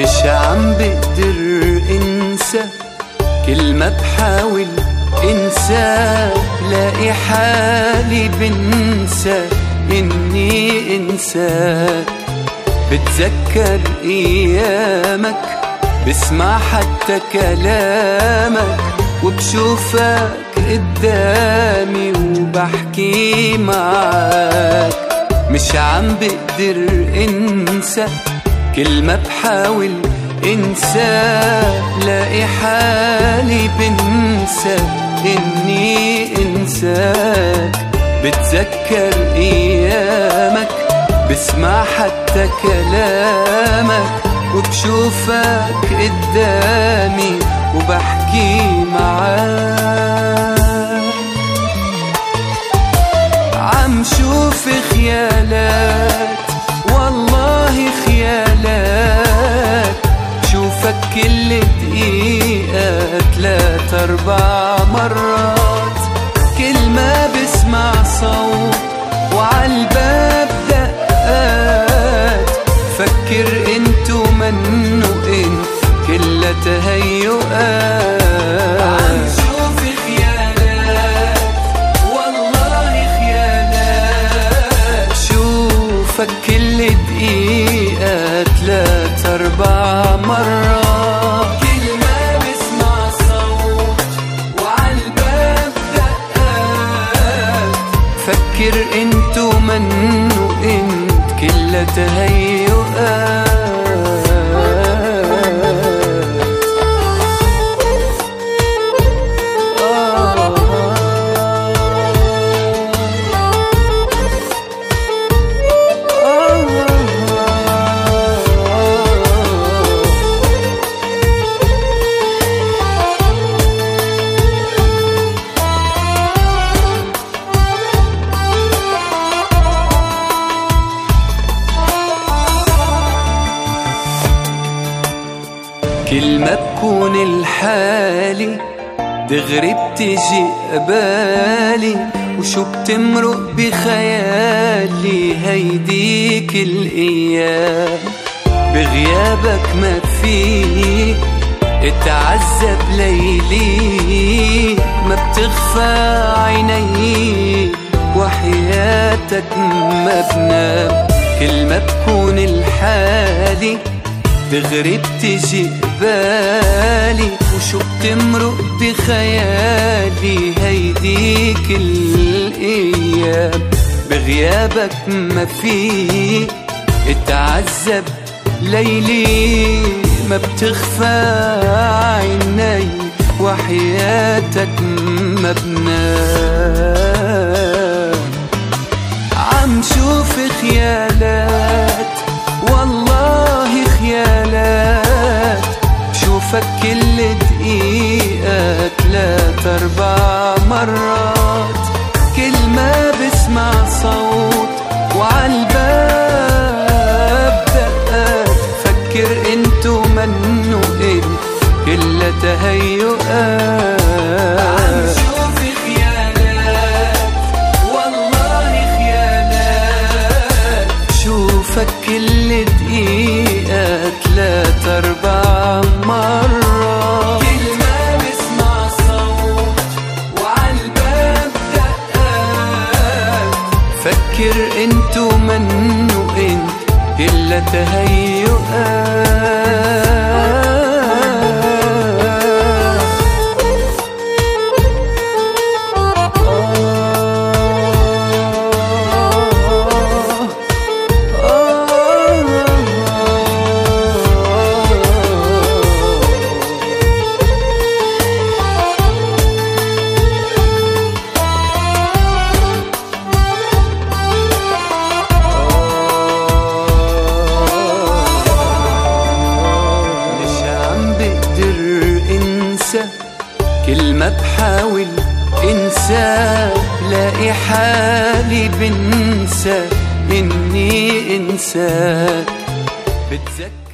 مش عم بقدر انسى كل ما بحاول انسى لاقي حالي بنسى اني انساك بتذكر أيامك بسمع حتى كلامك وبشوفك قدامي وبحكي معاك. مش عم بقدر انسى كل ما بحاول انسى لاقي حالي بنسى. إني إنساك بتذكر أيامك بسمع حتى كلامك وبشوفك قدامي وبحكي كل دقيقة تلات أربع مرات. كل ما بسمع صوت وعالباب دقات. فكر انتو منو انت كلها تهيؤات. خيالات والله خيالات. شوفك فكر انتو منو انت؟ كلها تهيؤات. كل ما بكون الحالي دغري بتجي قبالي وشو بتمرق بخيالي هيديك الأيام. بغيابك ما في اتعذب ليلي ما بتخفى عيني وحياتك ما بنام. كل ما بكون الحالي دغري بتجي قبالي وشو بتمرق بخيالي هيديك الأيام. بغيابك ما في اتعذب ليلي ما بتخفى عيني وحياتك ما بنام. عم شوف خيالات شوفك كل دقيقة تلات أربع مرات. كل ما بسمع صوت وعالباب دقات. فكر انتو منو انت كلها تهيؤات. شوف خيالات والله خيالات شوفك كل دقيقة تلات أربع مرات. فكر انتو منو انت كلها تهيؤات. ما بحاول انسى لاقي حالي بنسى اني انساك بتذكر